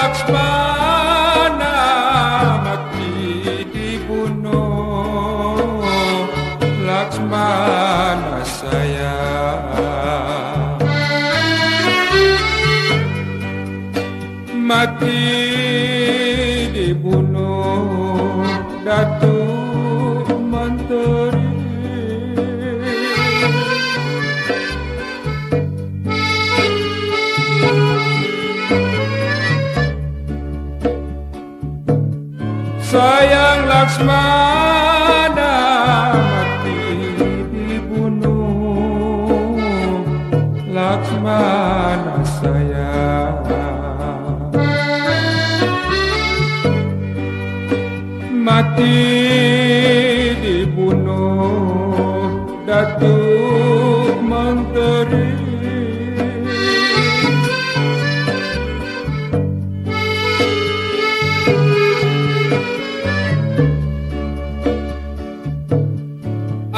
Laksmana mati dibunuh. Laksmana sayang Mati dibunuh Datu asmana mati dibunuh? Laksmana saya mati dibunuh datuk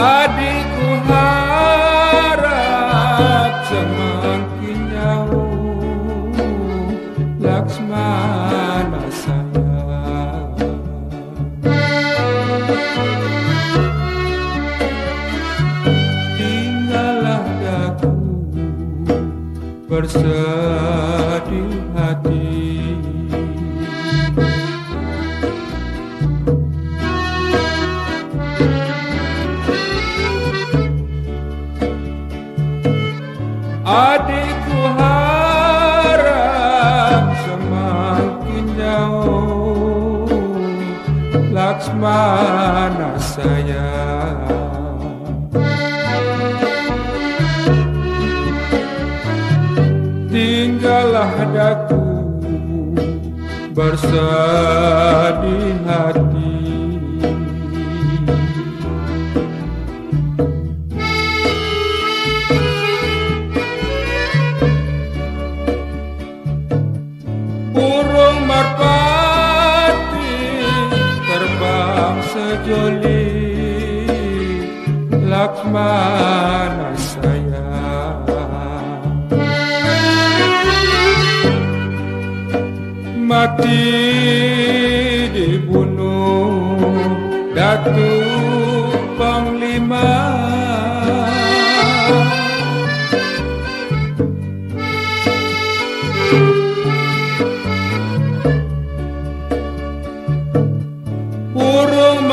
Adikku harap semakin jauh Laksmana sayang Tinggallah daku bersedih hati Adikku harap semakin jauh Laksmana sayang Tinggallah daku bersedih hati terbang sejoli Laksmana sayang Mati dibunuh Datuk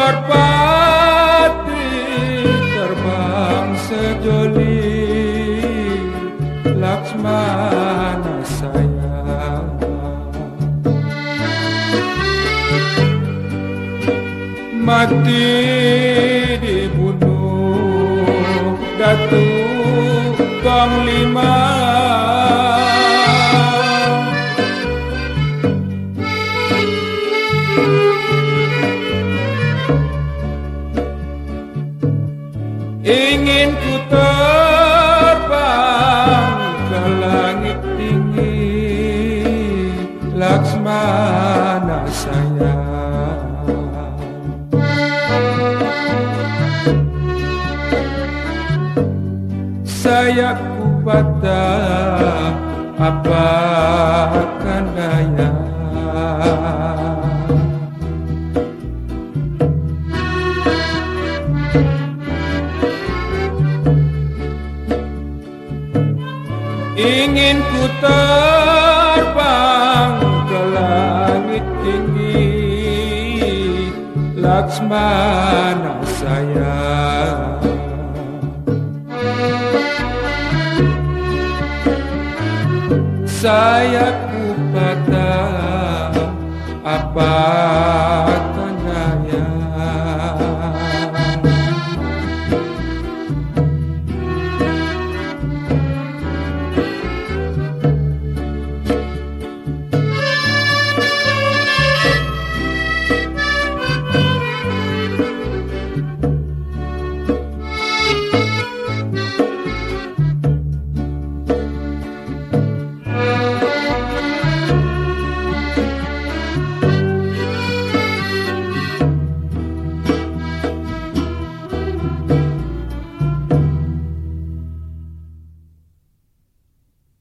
merpati terbang sejoli. Laksmana sayang Mati dibunuh Datuk Panglima tinggi Laksmana sayang. Sayapku patah apa akan daya Ingin ku terbang ke langit tinggi Laksmana sayang. Sayapku patah apa